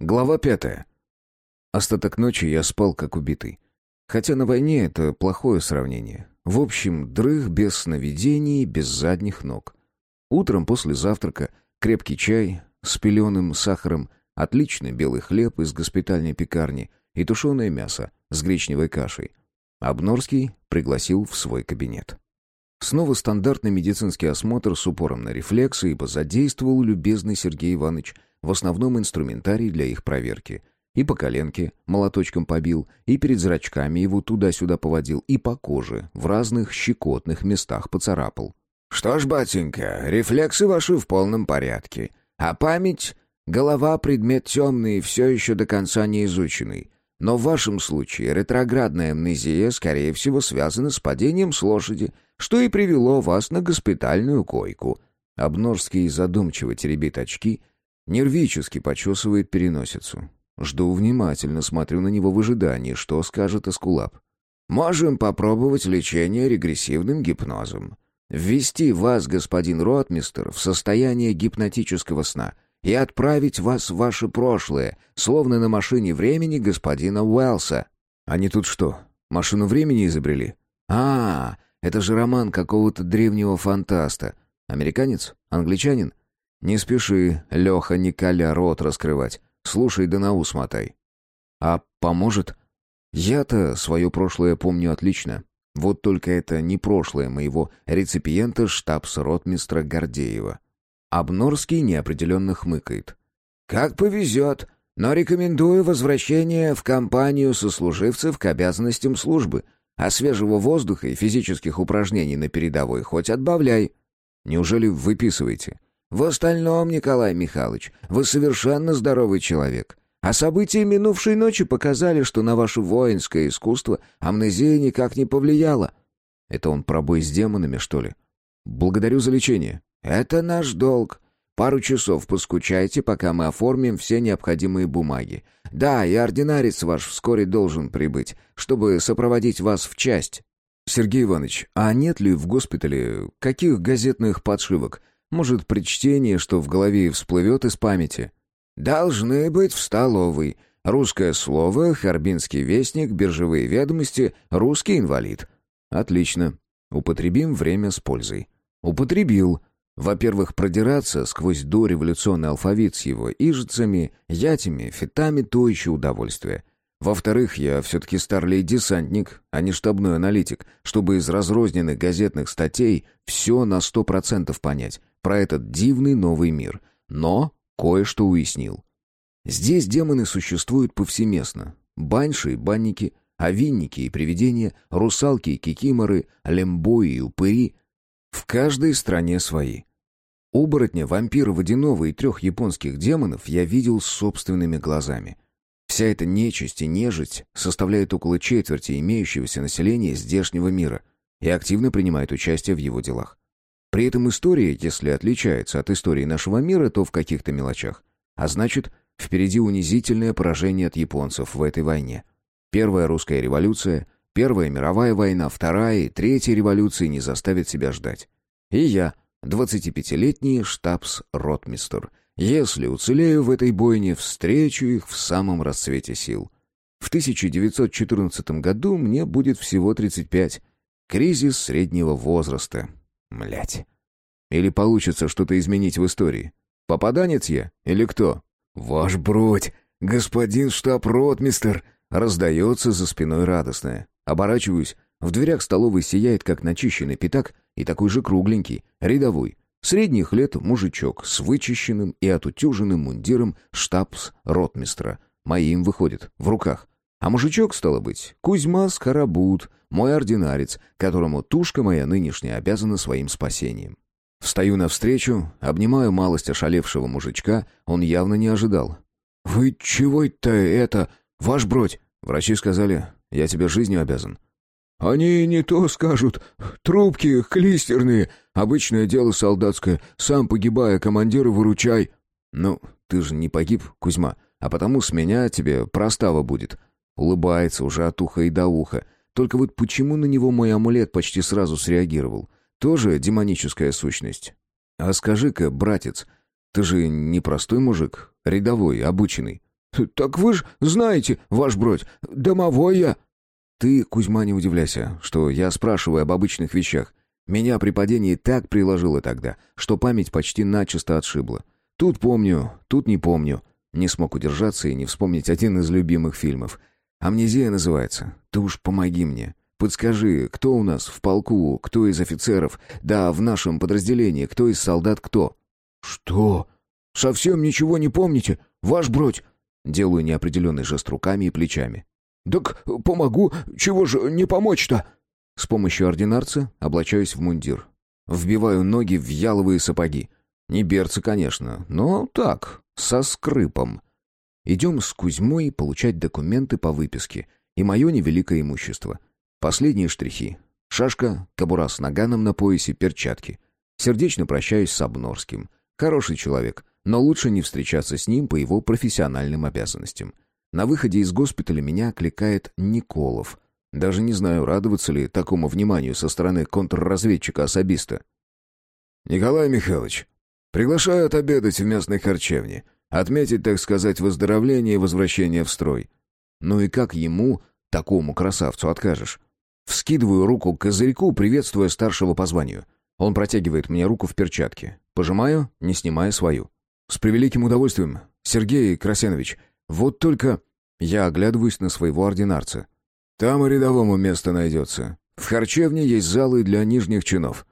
Глава пятая. Остаток ночи я спал как убитый. Хотя на войне это плохое сравнение. В общем, дрых без сновидений, без задних ног. Утром после завтрака крепкий чай с пеленым сахаром, отличный белый хлеб из госпитальной пекарни и тушеное мясо с гречневой кашей. Обнорский пригласил в свой кабинет. Снова стандартный медицинский осмотр с упором на рефлексы, ибо задействовал любезный Сергей Иванович – в основном инструментарий для их проверки. И по коленке молоточком побил, и перед зрачками его туда-сюда поводил, и по коже в разных щекотных местах поцарапал. «Что ж, батенька, рефлексы ваши в полном порядке. А память? Голова — предмет темный и все еще до конца не изученный. Но в вашем случае ретроградная амнезия, скорее всего, связана с падением с лошади, что и привело вас на госпитальную койку». Обнорский задумчиво теребит очки Нервически почесывает переносицу. Жду внимательно, смотрю на него в ожидании, что скажет Эскулап. «Можем попробовать лечение регрессивным гипнозом. Ввести вас, господин Ротмистер, в состояние гипнотического сна и отправить вас в ваше прошлое, словно на машине времени господина Уэлса». «Они тут что, машину времени изобрели?» «А, это же роман какого-то древнего фантаста. Американец? Англичанин? «Не спеши, Леха Николя, рот раскрывать. Слушай да на ус мотай». «А поможет?» «Я-то свое прошлое помню отлично. Вот только это не прошлое моего реципиента штабс-ротмистра Гордеева». Обнорский неопределенно хмыкает. «Как повезет, но рекомендую возвращение в компанию сослуживцев к обязанностям службы, а свежего воздуха и физических упражнений на передовой хоть отбавляй». «Неужели выписываете?» В остальном, Николай Михайлович, вы совершенно здоровый человек. А события минувшей ночи показали, что на ваше воинское искусство амнезия никак не повлияла. Это он про бой с демонами, что ли? Благодарю за лечение. Это наш долг. Пару часов поскучайте, пока мы оформим все необходимые бумаги. Да, и ординарец ваш вскоре должен прибыть, чтобы сопроводить вас в часть. Сергей Иванович, а нет ли в госпитале каких газетных подшивок? Может, при чтении, что в голове всплывет из памяти. «Должны быть в столовой. Русское слово, Харбинский вестник, биржевые ведомости, русский инвалид». «Отлично. Употребим время с пользой». «Употребил». Во-первых, продираться сквозь дореволюционный алфавит с его ижицами, ятями, фитами — то еще удовольствие. Во-вторых, я все-таки старлей-десантник, а не штабной аналитик, чтобы из разрозненных газетных статей все на сто процентов понять про этот дивный новый мир, но кое-что уяснил. Здесь демоны существуют повсеместно. Баньши и банники, овинники и привидения, русалки и кикиморы, лембои и упыри. В каждой стране свои. Оборотня, вампира водяного и трех японских демонов я видел собственными глазами. Вся эта нечисть и нежить составляет около четверти имеющегося населения здешнего мира и активно принимает участие в его делах. При этом история, если отличается от истории нашего мира, то в каких-то мелочах. А значит, впереди унизительное поражение от японцев в этой войне. Первая русская революция, Первая мировая война, Вторая и Третья революции не заставят себя ждать. И я, 25-летний штабс-ротмистер, если уцелею в этой бойне, встречу их в самом расцвете сил. В 1914 году мне будет всего 35. Кризис среднего возраста. Млять. Или получится что-то изменить в истории. Попаданец я или кто? Ваш бродь, господин штаб-ротмистер, раздается за спиной радостное. Оборачиваюсь, в дверях столовой сияет, как начищенный пятак, и такой же кругленький, рядовой. Средних лет мужичок с вычищенным и отутюженным мундиром штабс-ротмистра. Моим выходит, в руках. А мужичок, стало быть, Кузьма Скоробут, мой ординарец, которому тушка моя нынешняя обязана своим спасением. Встаю навстречу, обнимаю малость ошалевшего мужичка, он явно не ожидал. «Вы чего это это, ваш бродь?» Врачи сказали, «Я тебе жизнью обязан». «Они не то скажут. Трубки клистерные. Обычное дело солдатское. Сам погибая, командира выручай». «Ну, ты же не погиб, Кузьма, а потому с меня тебе простава будет». Улыбается уже от уха и до уха. Только вот почему на него мой амулет почти сразу среагировал? Тоже демоническая сущность. А скажи-ка, братец, ты же не простой мужик, рядовой, обученный. «Так вы ж знаете, ваш бродь, домовой я». «Ты, Кузьма, не удивляйся, что я спрашиваю об обычных вещах. Меня при падении так приложило тогда, что память почти начисто отшибла. Тут помню, тут не помню. Не смог удержаться и не вспомнить один из любимых фильмов. Амнезия называется. Ты уж помоги мне. Подскажи, кто у нас в полку, кто из офицеров, да в нашем подразделении, кто из солдат кто?» «Что? Совсем ничего не помните, ваш бродь?» Делаю неопределенный жест руками и плечами. «Так помогу, чего же не помочь-то?» С помощью ординарца облачаюсь в мундир. Вбиваю ноги в яловые сапоги. Не берцы, конечно, но так, со скрипом. Идем с Кузьмой получать документы по выписке и мое невеликое имущество. Последние штрихи. Шашка, кобура с наганом на поясе, перчатки. Сердечно прощаюсь с Обнорским. Хороший человек, но лучше не встречаться с ним по его профессиональным обязанностям. На выходе из госпиталя меня окликает Николов. Даже не знаю, радоваться ли такому вниманию со стороны контрразведчика-особиста. «Николай Михайлович, приглашаю отобедать в местной харчевне. Отметить, так сказать, выздоровление и возвращение в строй». Ну и как ему, такому красавцу, откажешь? Вскидываю руку к козырьку, приветствуя старшего по званию. Он протягивает мне руку в перчатке. Пожимаю, не снимая свою. «С превеликим удовольствием, Сергей Красенович. Вот только...» Я оглядываюсь на своего ординарца. «Там и рядовому место найдется. В харчевне есть залы для нижних чинов».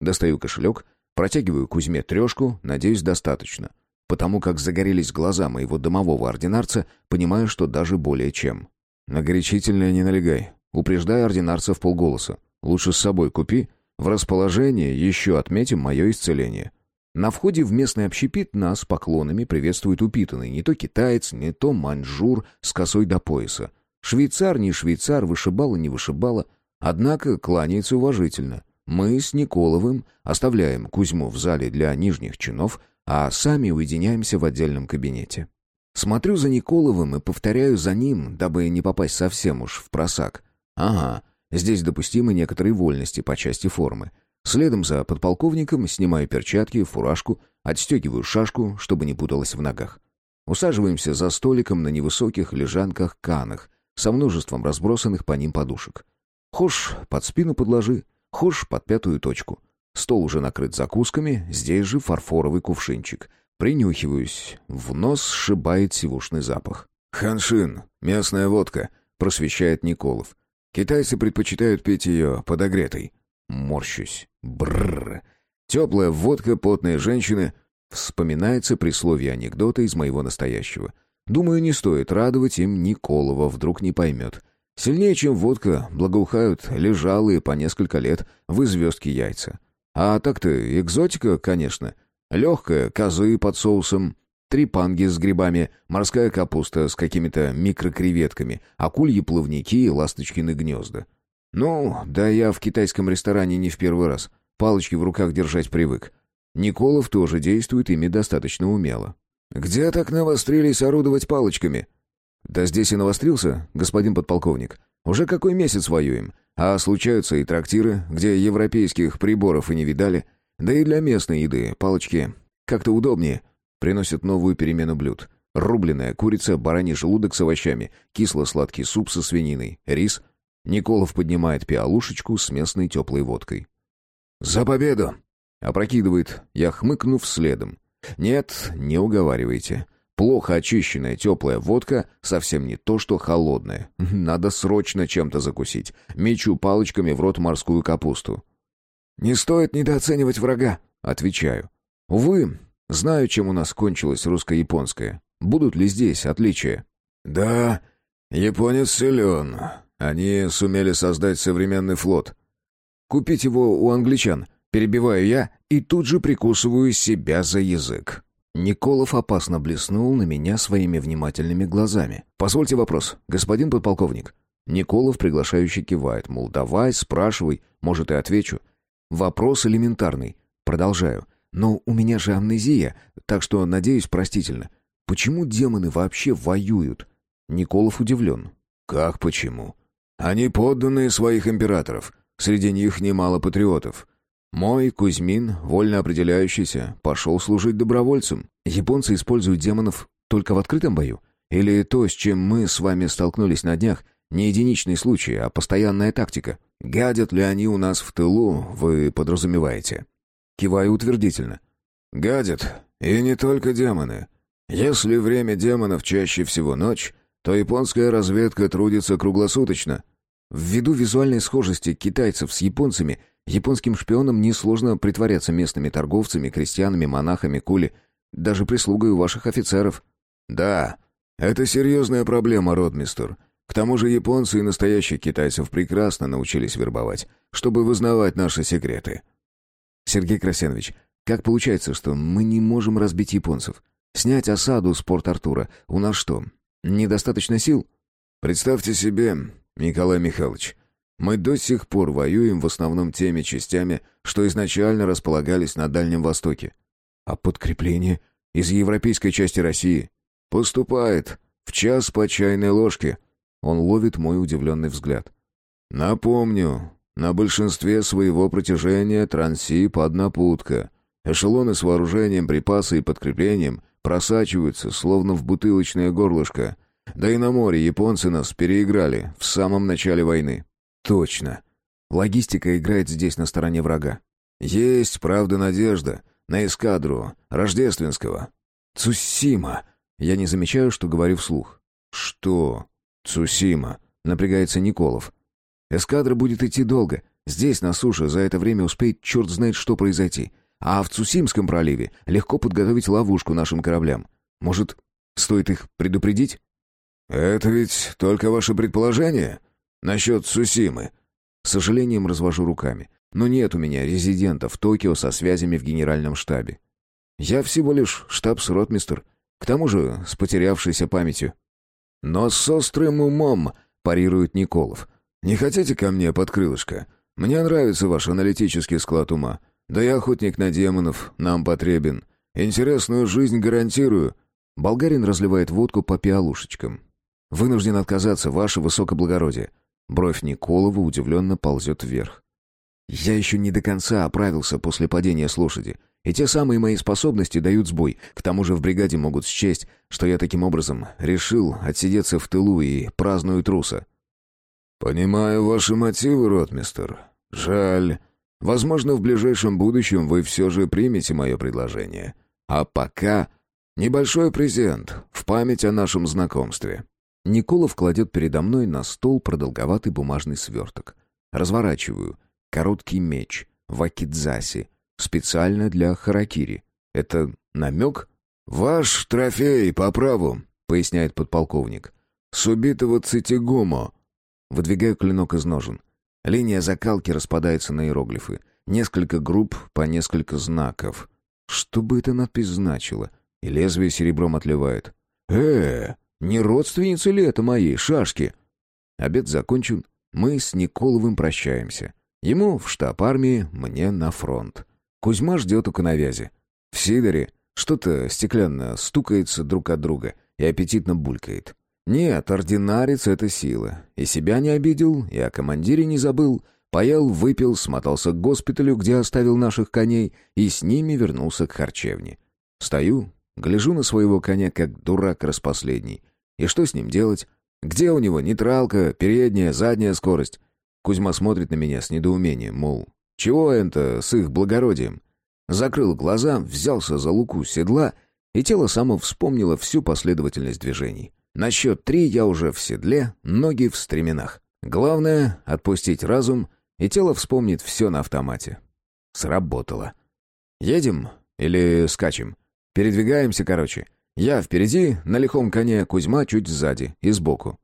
Достаю кошелек, протягиваю Кузьме трешку, надеюсь, достаточно. Потому как загорелись глаза моего домового ординарца, понимаю, что даже более чем. «На горячительное не налегай», упреждая ординарца в полголоса. «Лучше с собой купи. В расположении еще отметим мое исцеление». На входе в местный общепит нас поклонами приветствует упитанный не то китаец, не то маньчжур с косой до пояса. Швейцар не швейцар, вышибала не вышибала, однако кланяется уважительно. Мы с Николовым оставляем Кузьму в зале для нижних чинов, а сами уединяемся в отдельном кабинете. Смотрю за Николовым и повторяю за ним, дабы не попасть совсем уж в просак. Ага, здесь допустимы некоторые вольности по части формы. Следом за подполковником снимаю перчатки, фуражку, отстегиваю шашку, чтобы не путалась в ногах. Усаживаемся за столиком на невысоких лежанках-канах со множеством разбросанных по ним подушек. Хошь под спину подложи, хошь под пятую точку. Стол уже накрыт закусками, здесь же фарфоровый кувшинчик. Принюхиваюсь, в нос сшибает сивушный запах. «Ханшин, местная водка», — просвещает Николов. «Китайцы предпочитают пить ее подогретой». Морщусь. Бррр. Теплая водка, потные женщины. Вспоминается присловие анекдота из моего настоящего. Думаю, не стоит радовать им Николова, вдруг не поймет. Сильнее, чем водка, благоухают лежалые по несколько лет в звездке яйца. А так-то экзотика, конечно. Легкая, козы под соусом, три панги с грибами, морская капуста с какими-то микрокреветками, акульи плавники и ласточкины гнезда. Ну, да я в китайском ресторане не в первый раз. Палочки в руках держать привык. Николов тоже действует ими достаточно умело. «Где так навострились орудовать палочками?» «Да здесь и навострился, господин подполковник. Уже какой месяц воюем. А случаются и трактиры, где европейских приборов и не видали. Да и для местной еды палочки как-то удобнее. Приносят новую перемену блюд. Рубленая курица, бараний желудок с овощами, кисло-сладкий суп со свининой, рис — Николов поднимает пиалушечку с местной теплой водкой. «За победу!» Опрокидывает, я хмыкнув следом. «Нет, не уговаривайте. Плохо очищенная теплая водка совсем не то, что холодная. Надо срочно чем-то закусить. Мечу палочками в рот морскую капусту». «Не стоит недооценивать врага», — отвечаю. «Увы, знаю, чем у нас кончилось русско-японское. Будут ли здесь отличия?» «Да, японец силен. Они сумели создать современный флот. Купить его у англичан. Перебиваю я и тут же прикусываю себя за язык. Николов опасно блеснул на меня своими внимательными глазами. «Позвольте вопрос, господин подполковник». Николов приглашающе кивает, мол, давай, спрашивай, может, и отвечу. Вопрос элементарный. Продолжаю. Но у меня же амнезия, так что, надеюсь, простительно. Почему демоны вообще воюют? Николов удивлен. «Как почему? Они подданные своих императоров. Среди них немало патриотов. Мой Кузьмин, вольно определяющийся, пошел служить добровольцем. Японцы используют демонов только в открытом бою? Или то, с чем мы с вами столкнулись на днях, не единичный случай, а постоянная тактика? Гадят ли они у нас в тылу, вы подразумеваете?» Киваю утвердительно. «Гадят. И не только демоны. Если время демонов чаще всего ночь, то японская разведка трудится круглосуточно». Ввиду визуальной схожести китайцев с японцами, японским шпионам несложно притворяться местными торговцами, крестьянами, монахами, кули, даже прислугой у ваших офицеров. «Да, это серьезная проблема, ротмистер. К тому же японцы и настоящих китайцев прекрасно научились вербовать, чтобы вызнавать наши секреты». «Сергей Красенович, как получается, что мы не можем разбить японцев? Снять осаду с Порт-Артура у нас что, недостаточно сил?» «Представьте себе, Николай Михайлович, мы до сих пор воюем в основном теми частями, что изначально располагались на Дальнем Востоке. А подкрепление из европейской части России? Поступает. В час по чайной ложке. Он ловит мой удивленный взгляд. Напомню, на большинстве своего протяжения Трансип однопутка. Эшелоны с вооружением, припасы и подкреплением просачиваются, словно в бутылочное горлышко. Да и на море японцы нас переиграли в самом начале войны. Точно. Логистика играет здесь на стороне врага. Есть, правда, надежда на эскадру Рождественского. Цусима. Я не замечаю, что говорю вслух. Что? Цусима. Напрягается Николов. Эскадра будет идти долго. Здесь, на суше, за это время успеет черт знает что произойти. А в Цусимском проливе легко подготовить ловушку нашим кораблям. Может, стоит их предупредить? «Это ведь только ваше предположение насчет Цусимы?» С сожалением развожу руками. Но нет у меня резидента в Токио со связями в генеральном штабе. Я всего лишь штабс-ротмистр, к тому же с потерявшейся памятью. «Но с острым умом», — парирует Николов. «Не хотите ко мне под крылышко? Мне нравится ваш аналитический склад ума. Да я охотник на демонов, нам потребен. Интересную жизнь гарантирую». Болгарин разливает водку по пиалушечкам. «Вынужден отказаться, ваше высокоблагородие». Бровь Николова удивленно ползет вверх. Я еще не до конца оправился после падения с лошади, и те самые мои способности дают сбой. К тому же в бригаде могут счесть, что я таким образом решил отсидеться в тылу и праздную труса. «Понимаю ваши мотивы, ротмистер. Жаль. Возможно, в ближайшем будущем вы все же примете мое предложение. А пока небольшой презент в память о нашем знакомстве». Николов кладет передо мной на стол продолговатый бумажный сверток. Разворачиваю — Короткий меч, вакидзаси, специально для харакири. Это намек? «Ваш трофей по праву», — поясняет подполковник. «С убитого Цитигумо». Выдвигаю клинок из ножен. Линия закалки распадается на иероглифы. Несколько групп по несколько знаков. Что бы эта надпись значила? И лезвие серебром отливает. э не родственница ли это моей шашки? Обед закончен. Мы с Николовым прощаемся. Ему в штаб армии, мне на фронт. Кузьма ждет у коновязи. В Сидоре что-то стеклянно стукается друг от друга и аппетитно булькает. Нет, ординарец — это сила. И себя не обидел, и о командире не забыл. Поел, выпил, смотался к госпиталю, где оставил наших коней, и с ними вернулся к харчевне. Стою, гляжу на своего коня, как дурак распоследний. И что с ним делать? Где у него нейтралка, передняя, задняя скорость? Кузьма смотрит на меня с недоумением, мол, чего это с их благородием? Закрыл глаза, взялся за луку седла, и тело само вспомнило всю последовательность движений. На счет три я уже в седле, ноги в стременах. Главное — отпустить разум, и тело вспомнит все на автомате. Сработало. Едем или скачем? Передвигаемся, короче. Я впереди, на лихом коне, Кузьма чуть сзади и сбоку.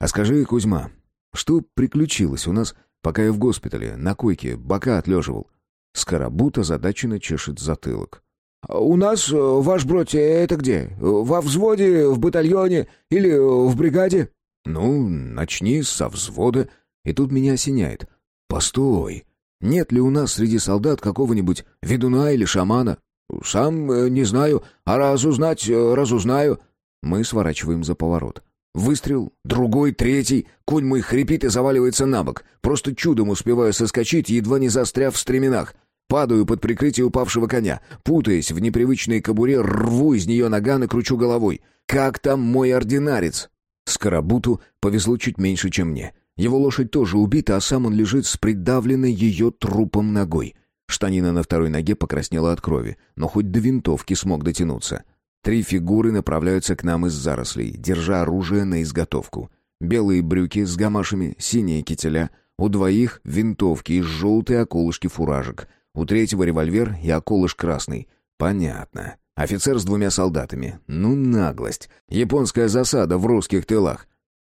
А скажи, Кузьма, что приключилось у нас, пока я в госпитале, на койке, бока отлеживал? Скоробут озадаченно чешет затылок. «У нас, э, ваш бродь, это где? Во взводе, в батальоне или в бригаде?» «Ну, начни со взвода». И тут меня осеняет. «Постой, нет ли у нас среди солдат какого-нибудь ведуна или шамана?» «Сам э, не знаю, а разузнать э, разузнаю». Мы сворачиваем за поворот. Выстрел, другой, третий. Конь мой хрипит и заваливается на бок. Просто чудом успеваю соскочить, едва не застряв в стременах. Падаю под прикрытие упавшего коня. Путаясь в непривычной кобуре, рву из нее наган и кручу головой. Как там мой ординарец?» Скоробуту повезло чуть меньше, чем мне. Его лошадь тоже убита, а сам он лежит с придавленной ее трупом ногой. Штанина на второй ноге покраснела от крови, но хоть до винтовки смог дотянуться. Три фигуры направляются к нам из зарослей, держа оружие на изготовку. Белые брюки с гамашами, синие кителя. У двоих винтовки и желтые околышки фуражек. У третьего револьвер и околыш красный. Понятно. Офицер с двумя солдатами. Ну, наглость. Японская засада в русских тылах.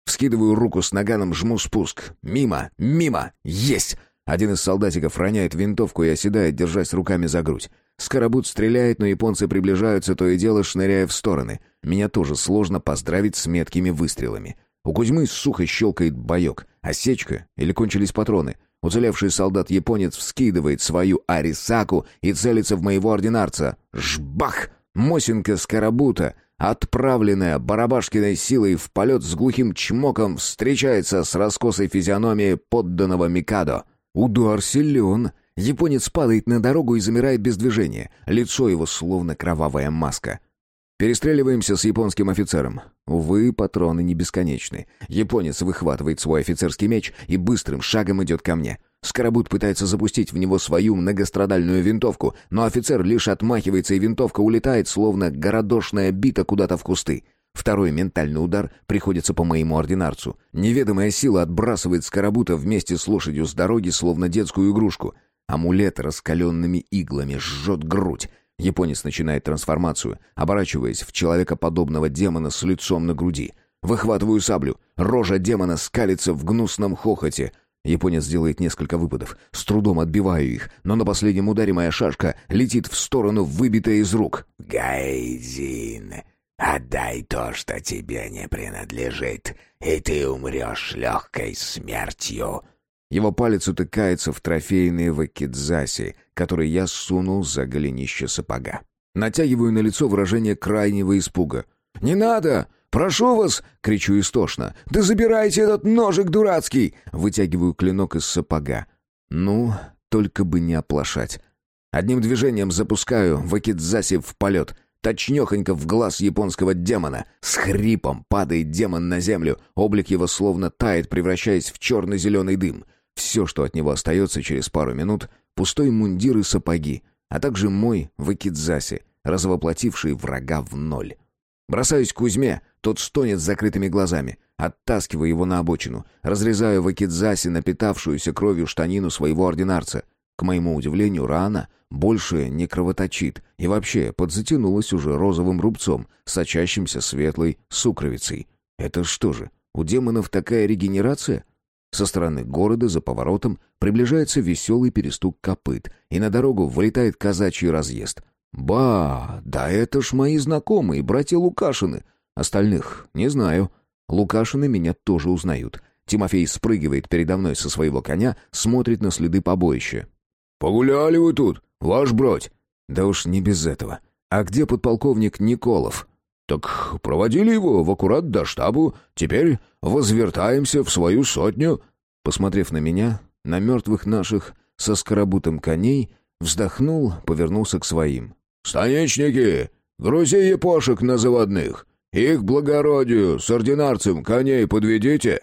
Вскидываю руку с наганом, жму спуск. Мимо! Мимо! Есть! Один из солдатиков роняет винтовку и оседает, держась руками за грудь. Скоробут стреляет, но японцы приближаются, то и дело шныряя в стороны. Меня тоже сложно поздравить с меткими выстрелами. У Кузьмы сухо щелкает боек. Осечка или кончились патроны. Уцелевший солдат-японец вскидывает свою арисаку и целится в моего ординарца. Жбах! Мосинка Скоробута, отправленная Барабашкиной силой в полет с глухим чмоком, встречается с раскосой физиономией подданного Микадо. Удар силен. Японец падает на дорогу и замирает без движения. Лицо его словно кровавая маска. Перестреливаемся с японским офицером. Увы, патроны не бесконечны. Японец выхватывает свой офицерский меч и быстрым шагом идет ко мне. Скоробут пытается запустить в него свою многострадальную винтовку, но офицер лишь отмахивается, и винтовка улетает, словно городошная бита куда-то в кусты. Второй ментальный удар приходится по моему ординарцу. Неведомая сила отбрасывает Скоробута вместе с лошадью с дороги, словно детскую игрушку. Амулет раскаленными иглами жжет грудь. Японец начинает трансформацию, оборачиваясь в человекоподобного демона с лицом на груди. Выхватываю саблю. Рожа демона скалится в гнусном хохоте. Японец делает несколько выпадов. С трудом отбиваю их, но на последнем ударе моя шашка летит в сторону, выбитая из рук. «Гайдин, отдай то, что тебе не принадлежит, и ты умрешь легкой смертью», его палец утыкается в трофейные вакидзаси, которые я сунул за голенище сапога. Натягиваю на лицо выражение крайнего испуга. «Не надо! Прошу вас!» — кричу истошно. «Да забирайте этот ножик дурацкий!» Вытягиваю клинок из сапога. «Ну, только бы не оплошать». Одним движением запускаю вакидзаси в полет. Точнёхонько в глаз японского демона. С хрипом падает демон на землю. Облик его словно тает, превращаясь в черно-зеленый дым. Все, что от него остается через пару минут, пустой мундир и сапоги, а также мой вакидзаси, развоплотивший врага в ноль. Бросаюсь к Кузьме, тот стонет с закрытыми глазами. Оттаскиваю его на обочину, разрезаю вакидзаси, напитавшуюся кровью штанину своего ординарца. К моему удивлению, рана больше не кровоточит и вообще подзатянулась уже розовым рубцом, сочащимся светлой сукровицей. Это что же, у демонов такая регенерация? Со стороны города за поворотом приближается веселый перестук копыт, и на дорогу вылетает казачий разъезд. «Ба, да это ж мои знакомые, братья Лукашины. Остальных не знаю. Лукашины меня тоже узнают». Тимофей спрыгивает передо мной со своего коня, смотрит на следы побоища. «Погуляли вы тут, ваш брать?» «Да уж не без этого. А где подполковник Николов?» «Так проводили его в аккурат до штабу. Теперь возвертаемся в свою сотню». Посмотрев на меня, на мертвых наших со скоробутом коней, вздохнул, повернулся к своим. «Станичники, грузи епошек на заводных. Их благородию с ординарцем коней подведите».